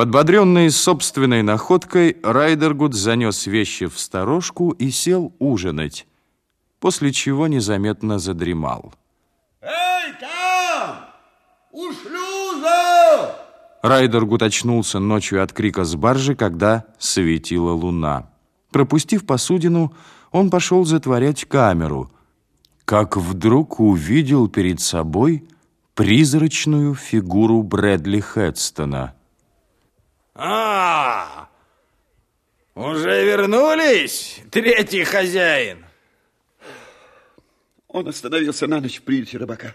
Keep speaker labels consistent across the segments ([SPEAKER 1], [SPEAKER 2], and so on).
[SPEAKER 1] Подбодренный собственной находкой, Райдергуд занес вещи в сторожку и сел ужинать, после чего незаметно задремал.
[SPEAKER 2] Эй, там! У шлюза!
[SPEAKER 1] Райдергуд очнулся ночью от крика с баржи, когда светила луна. Пропустив посудину, он пошел затворять камеру, как вдруг увидел перед собой призрачную фигуру Брэдли Хедстона.
[SPEAKER 2] А, уже вернулись, третий хозяин?
[SPEAKER 3] Он остановился на ночь в приюте рыбака.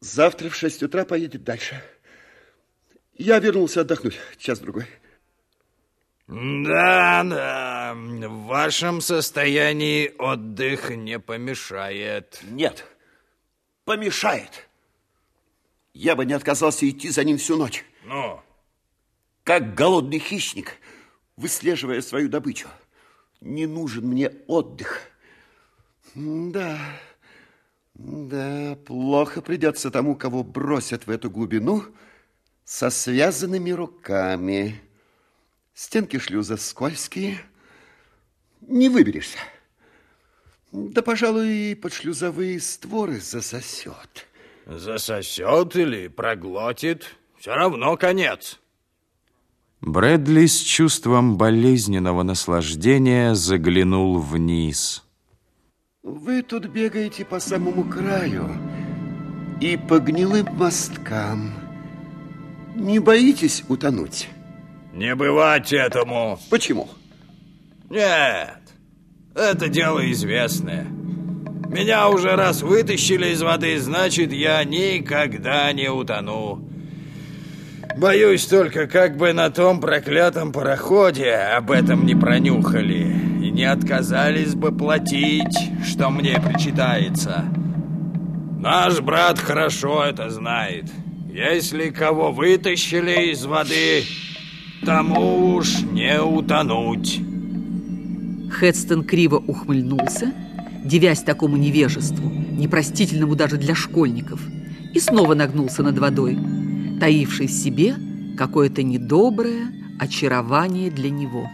[SPEAKER 3] Завтра в шесть утра поедет дальше. Я вернулся отдохнуть час-другой.
[SPEAKER 2] Да, да, в вашем состоянии отдых не помешает.
[SPEAKER 3] Нет, помешает. Я бы не отказался идти за ним всю ночь.
[SPEAKER 2] Ну?
[SPEAKER 3] Как голодный хищник, выслеживая свою добычу. Не нужен мне отдых. Да, да, плохо придется тому, кого бросят в эту глубину со связанными руками. Стенки шлюза скользкие, не выберешься. Да, пожалуй, и под шлюзовые створы засосет.
[SPEAKER 2] Засосет или проглотит, все равно конец.
[SPEAKER 1] Брэдли с чувством болезненного наслаждения заглянул вниз.
[SPEAKER 3] Вы тут бегаете по самому краю и по гнилым мосткам. Не боитесь утонуть?
[SPEAKER 2] Не бывать этому.
[SPEAKER 3] Почему?
[SPEAKER 2] Нет, это дело известное. Меня уже раз вытащили из воды, значит, я никогда не утону. Боюсь только, как бы на том проклятом пароходе об этом не пронюхали и не отказались бы платить, что мне причитается. Наш брат хорошо это знает. Если кого вытащили из воды, тому уж не утонуть.
[SPEAKER 4] Хедстон криво ухмыльнулся, девясь такому невежеству, непростительному даже для школьников, и снова нагнулся над водой таивший в себе какое-то недоброе очарование для него.